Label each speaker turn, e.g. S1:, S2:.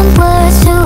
S1: some words to